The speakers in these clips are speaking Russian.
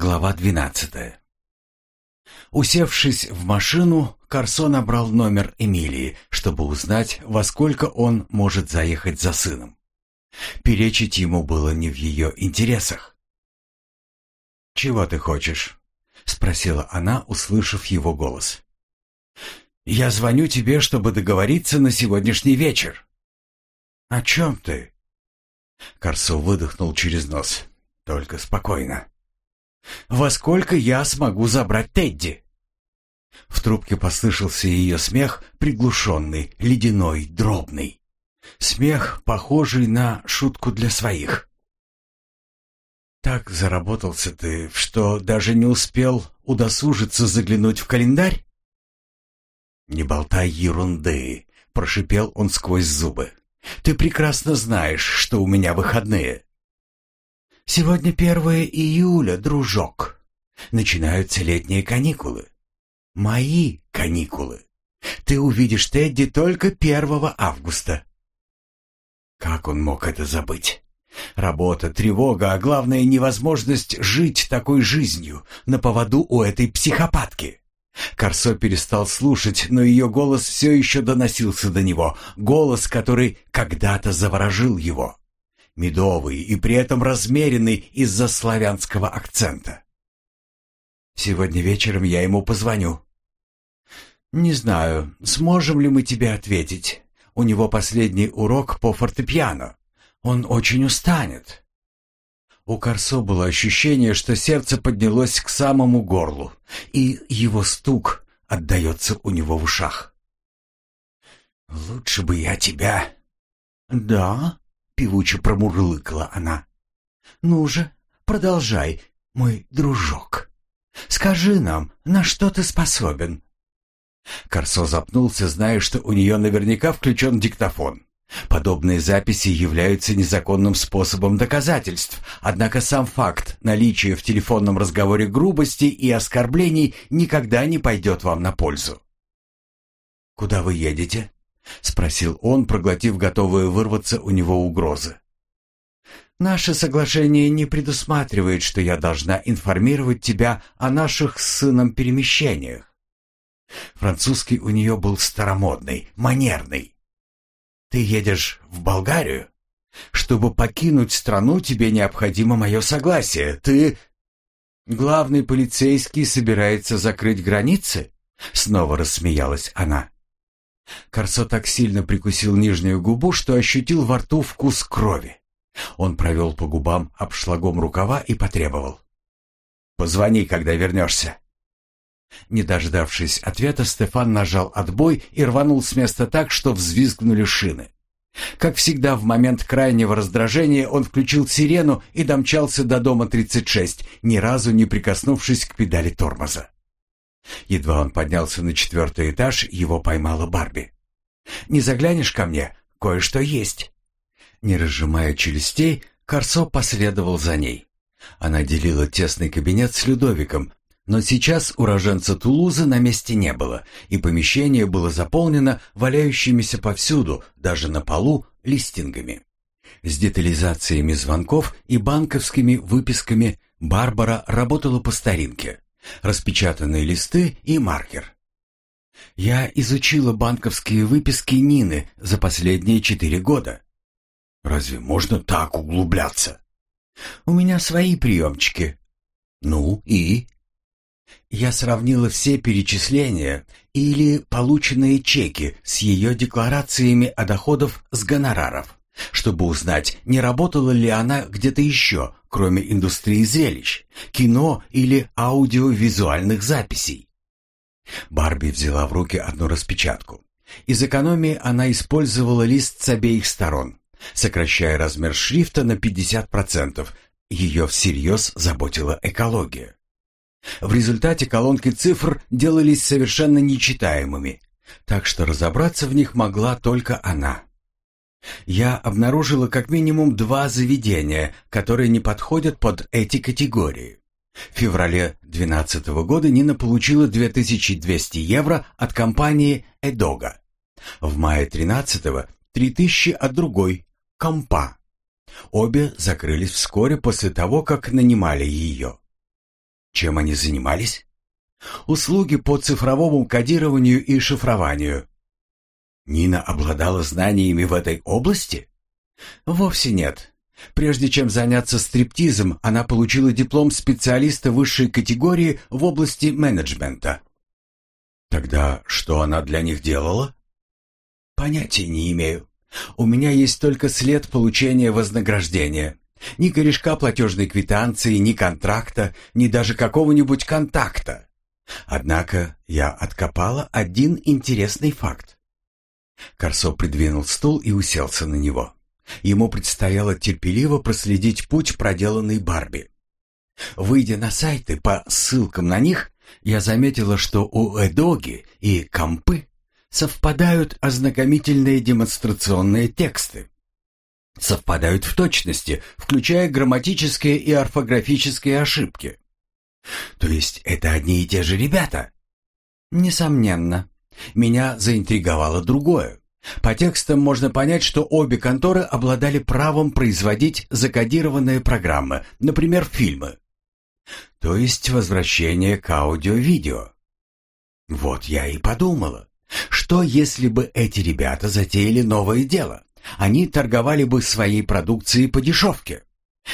Глава двенадцатая. Усевшись в машину, Карсо набрал номер Эмилии, чтобы узнать, во сколько он может заехать за сыном. Перечить ему было не в ее интересах. «Чего ты хочешь?» — спросила она, услышав его голос. «Я звоню тебе, чтобы договориться на сегодняшний вечер». «О чем ты?» Карсо выдохнул через нос. «Только спокойно». «Во сколько я смогу забрать Тедди?» В трубке послышался ее смех, приглушенный, ледяной, дробный. Смех, похожий на шутку для своих. «Так заработался ты, что даже не успел удосужиться заглянуть в календарь?» «Не болтай ерунды», — прошипел он сквозь зубы. «Ты прекрасно знаешь, что у меня выходные». Сегодня первое июля, дружок. Начинаются летние каникулы. Мои каникулы. Ты увидишь Тедди только первого августа. Как он мог это забыть? Работа, тревога, а главное невозможность жить такой жизнью на поводу у этой психопатки. Корсо перестал слушать, но ее голос все еще доносился до него, голос, который когда-то заворожил его медовый и при этом размеренный из-за славянского акцента. Сегодня вечером я ему позвоню. Не знаю, сможем ли мы тебе ответить. У него последний урок по фортепиано. Он очень устанет. У Корсо было ощущение, что сердце поднялось к самому горлу, и его стук отдается у него в ушах. «Лучше бы я тебя...» «Да?» Певуче промурлыкала она. «Ну же, продолжай, мой дружок. Скажи нам, на что ты способен?» Корсо запнулся, зная, что у нее наверняка включен диктофон. Подобные записи являются незаконным способом доказательств, однако сам факт наличия в телефонном разговоре грубости и оскорблений никогда не пойдет вам на пользу. «Куда вы едете?» — спросил он, проглотив готовые вырваться у него угрозы. «Наше соглашение не предусматривает, что я должна информировать тебя о наших с сыном перемещениях. Французский у нее был старомодный, манерный. Ты едешь в Болгарию? Чтобы покинуть страну, тебе необходимо мое согласие. Ты... Главный полицейский собирается закрыть границы?» Снова рассмеялась она. Корсо так сильно прикусил нижнюю губу, что ощутил во рту вкус крови. Он провел по губам обшлагом рукава и потребовал. «Позвони, когда вернешься». Не дождавшись ответа, Стефан нажал отбой и рванул с места так, что взвизгнули шины. Как всегда, в момент крайнего раздражения он включил сирену и домчался до дома 36, ни разу не прикоснувшись к педали тормоза. Едва он поднялся на четвертый этаж, его поймала Барби. «Не заглянешь ко мне? Кое-что есть». Не разжимая челюстей, Корсо последовал за ней. Она делила тесный кабинет с Людовиком, но сейчас уроженца Тулузы на месте не было, и помещение было заполнено валяющимися повсюду, даже на полу, листингами. С детализациями звонков и банковскими выписками Барбара работала по старинке распечатанные листы и маркер. Я изучила банковские выписки Нины за последние четыре года. Разве можно так углубляться? У меня свои приемчики. Ну и? Я сравнила все перечисления или полученные чеки с ее декларациями о доходах с гонораров чтобы узнать, не работала ли она где-то еще, кроме индустрии зрелищ, кино или аудиовизуальных записей. Барби взяла в руки одну распечатку. Из экономии она использовала лист с обеих сторон, сокращая размер шрифта на 50%. Ее всерьез заботила экология. В результате колонки цифр делались совершенно нечитаемыми, так что разобраться в них могла только она. Я обнаружила как минимум два заведения, которые не подходят под эти категории. В феврале 2012 года Нина получила 2200 евро от компании «Эдога». В мае 13-го – 3000 от другой – «Компа». Обе закрылись вскоре после того, как нанимали ее. Чем они занимались? Услуги по цифровому кодированию и шифрованию. Нина обладала знаниями в этой области? Вовсе нет. Прежде чем заняться стриптизом, она получила диплом специалиста высшей категории в области менеджмента. Тогда что она для них делала? Понятия не имею. У меня есть только след получения вознаграждения. Ни корешка платежной квитанции, ни контракта, ни даже какого-нибудь контакта. Однако я откопала один интересный факт. Корсо придвинул стул и уселся на него. Ему предстояло терпеливо проследить путь, проделанный Барби. Выйдя на сайты по ссылкам на них, я заметила, что у Эдоги и Кампы совпадают ознакомительные демонстрационные тексты. Совпадают в точности, включая грамматические и орфографические ошибки. То есть это одни и те же ребята? Несомненно. Меня заинтриговало другое. По текстам можно понять, что обе конторы обладали правом производить закодированные программы, например, фильмы. То есть возвращение к аудио-видео. Вот я и подумала, что если бы эти ребята затеяли новое дело? Они торговали бы своей продукцией по дешевке.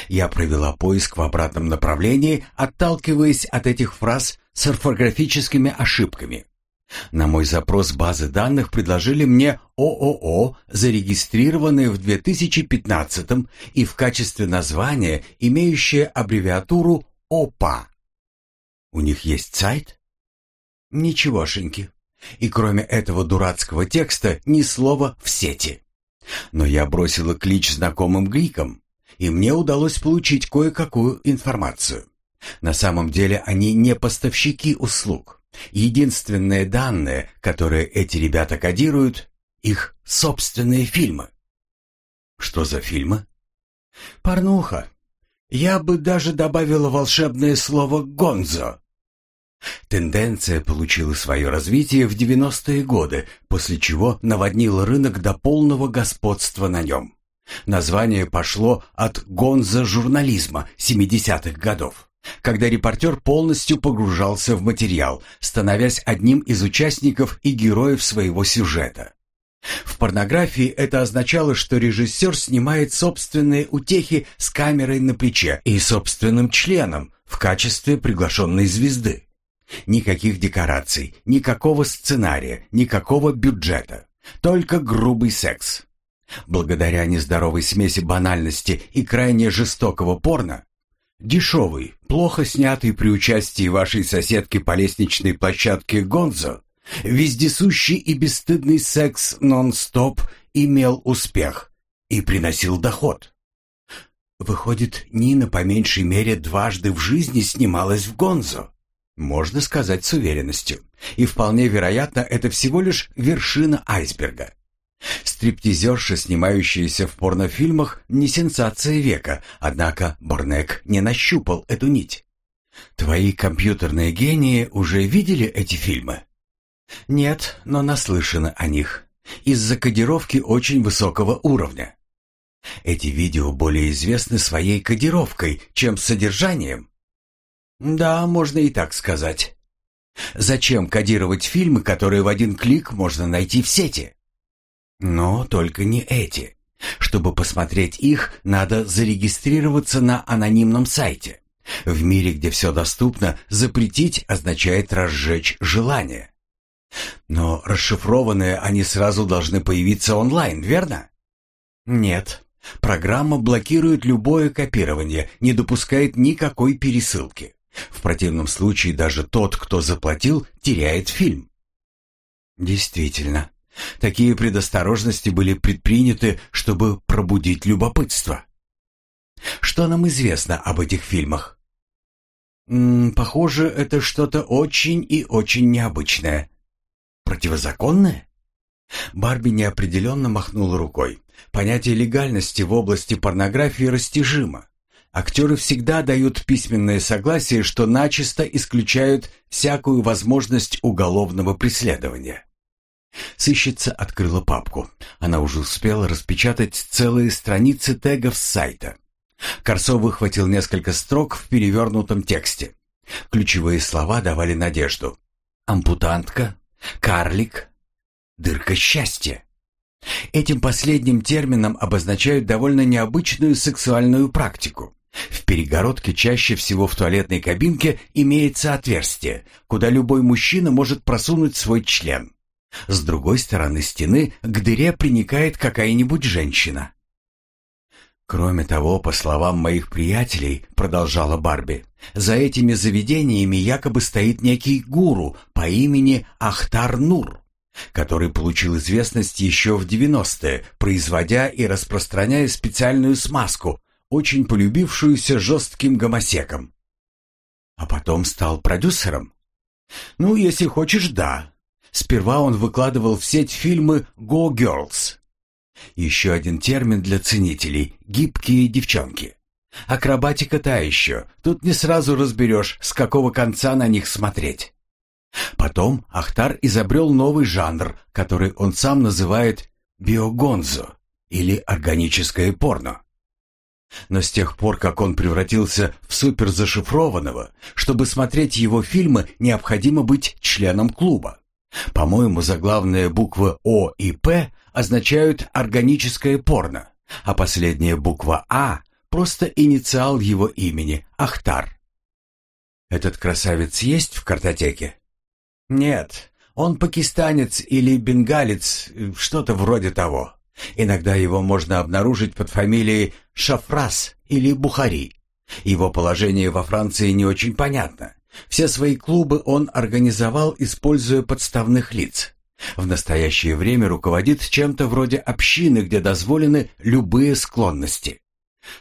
Я провела поиск в обратном направлении, отталкиваясь от этих фраз с орфографическими ошибками. На мой запрос базы данных предложили мне ООО, зарегистрированное в 2015 и в качестве названия имеющее аббревиатуру ОПА. У них есть сайт? Ничегошеньки. И кроме этого дурацкого текста ни слова в сети. Но я бросила клич знакомым грикам, и мне удалось получить кое-какую информацию. На самом деле они не поставщики услуг. Единственные данные, которые эти ребята кодируют, их собственные фильмы. Что за фильмы? Порнуха. Я бы даже добавила волшебное слово «гонзо». Тенденция получила свое развитие в 90-е годы, после чего наводнила рынок до полного господства на нем. Название пошло от гонзо-журнализма 70-х годов когда репортер полностью погружался в материал, становясь одним из участников и героев своего сюжета. В порнографии это означало, что режиссер снимает собственные утехи с камерой на плече и собственным членом в качестве приглашенной звезды. Никаких декораций, никакого сценария, никакого бюджета. Только грубый секс. Благодаря нездоровой смеси банальности и крайне жестокого порно, Дешевый, плохо снятый при участии вашей соседки по лестничной площадке Гонзо, вездесущий и бесстыдный секс нон-стоп имел успех и приносил доход. Выходит, Нина по меньшей мере дважды в жизни снималась в Гонзо. Можно сказать с уверенностью. И вполне вероятно, это всего лишь вершина айсберга. Стриптизерша, снимающаяся в порнофильмах, не сенсация века, однако Борнек не нащупал эту нить. Твои компьютерные гении уже видели эти фильмы? Нет, но наслышаны о них. Из-за кодировки очень высокого уровня. Эти видео более известны своей кодировкой, чем содержанием. Да, можно и так сказать. Зачем кодировать фильмы, которые в один клик можно найти в сети? Но только не эти. Чтобы посмотреть их, надо зарегистрироваться на анонимном сайте. В мире, где все доступно, запретить означает разжечь желание. Но расшифрованные они сразу должны появиться онлайн, верно? Нет. Программа блокирует любое копирование, не допускает никакой пересылки. В противном случае даже тот, кто заплатил, теряет фильм. Действительно, Такие предосторожности были предприняты, чтобы пробудить любопытство. Что нам известно об этих фильмах? М -м, похоже, это что-то очень и очень необычное. Противозаконное? Барби неопределенно махнула рукой. Понятие легальности в области порнографии растяжимо. Актеры всегда дают письменное согласие, что начисто исключают всякую возможность уголовного преследования. Сыщица открыла папку. Она уже успела распечатать целые страницы тегов с сайта. Корсо выхватил несколько строк в перевернутом тексте. Ключевые слова давали надежду. Ампутантка, карлик, дырка счастья. Этим последним термином обозначают довольно необычную сексуальную практику. В перегородке чаще всего в туалетной кабинке имеется отверстие, куда любой мужчина может просунуть свой член. С другой стороны стены к дыре приникает какая-нибудь женщина. Кроме того, по словам моих приятелей, продолжала Барби, за этими заведениями якобы стоит некий гуру по имени Ахтар Нур, который получил известность еще в 90-е, производя и распространяя специальную смазку, очень полюбившуюся жестким гомосекам. А потом стал продюсером. Ну, если хочешь, да. Сперва он выкладывал в сеть фильмы «Go Girls». Еще один термин для ценителей – гибкие девчонки. Акробатика та еще, тут не сразу разберешь, с какого конца на них смотреть. Потом Ахтар изобрел новый жанр, который он сам называет биогонзо или органическое порно. Но с тех пор, как он превратился в суперзашифрованного, чтобы смотреть его фильмы, необходимо быть членом клуба. По-моему, заглавные буквы О и П означают органическое порно, а последняя буква А просто инициал его имени Ахтар. Этот красавец есть в картотеке? Нет, он пакистанец или бенгалец, что-то вроде того. Иногда его можно обнаружить под фамилией Шафрас или Бухари. Его положение во Франции не очень понятно. Все свои клубы он организовал, используя подставных лиц. В настоящее время руководит чем-то вроде общины, где дозволены любые склонности.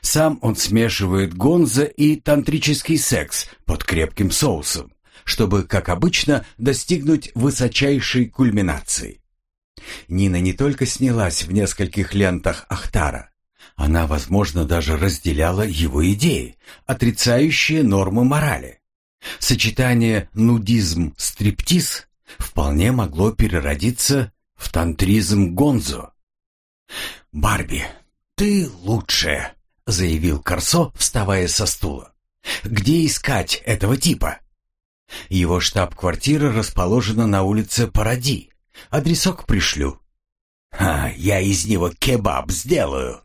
Сам он смешивает гонза и тантрический секс под крепким соусом, чтобы, как обычно, достигнуть высочайшей кульминации. Нина не только снялась в нескольких лентах Ахтара, она, возможно, даже разделяла его идеи, отрицающие нормы морали. Сочетание нудизм-стриптиз вполне могло переродиться в тантризм гонзо. «Барби, ты лучшая», — заявил Корсо, вставая со стула. «Где искать этого типа?» Его штаб-квартира расположена на улице Паради. Адресок пришлю. «А, я из него кебаб сделаю»,